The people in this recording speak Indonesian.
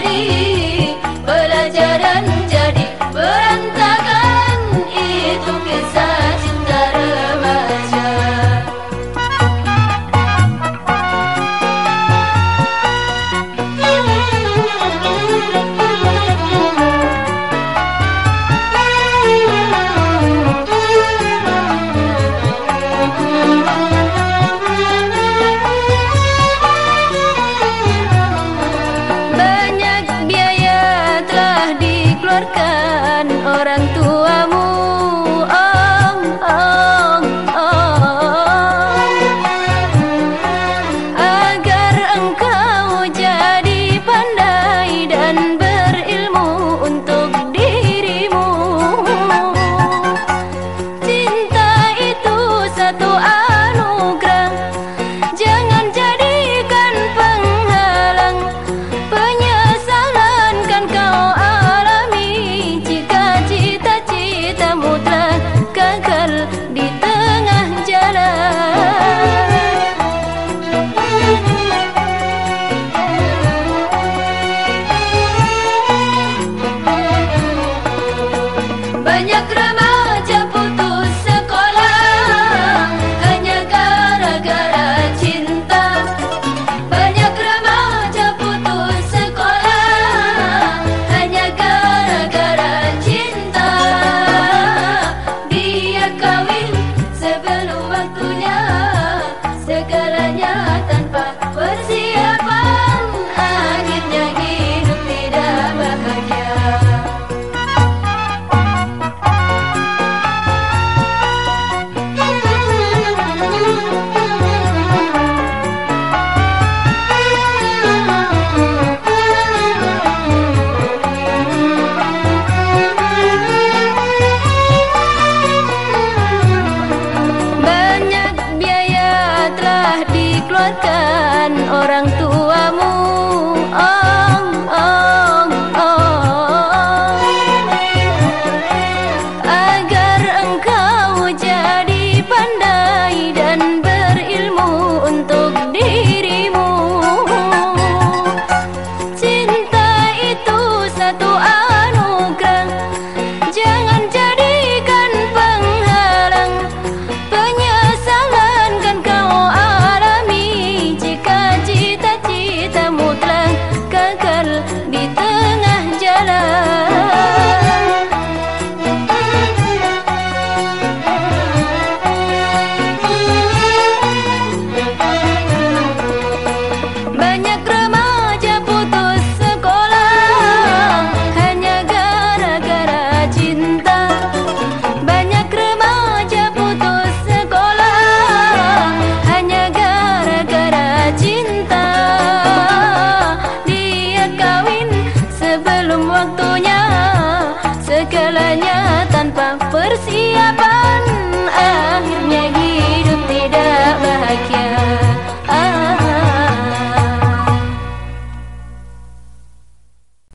Maria. Banyak drama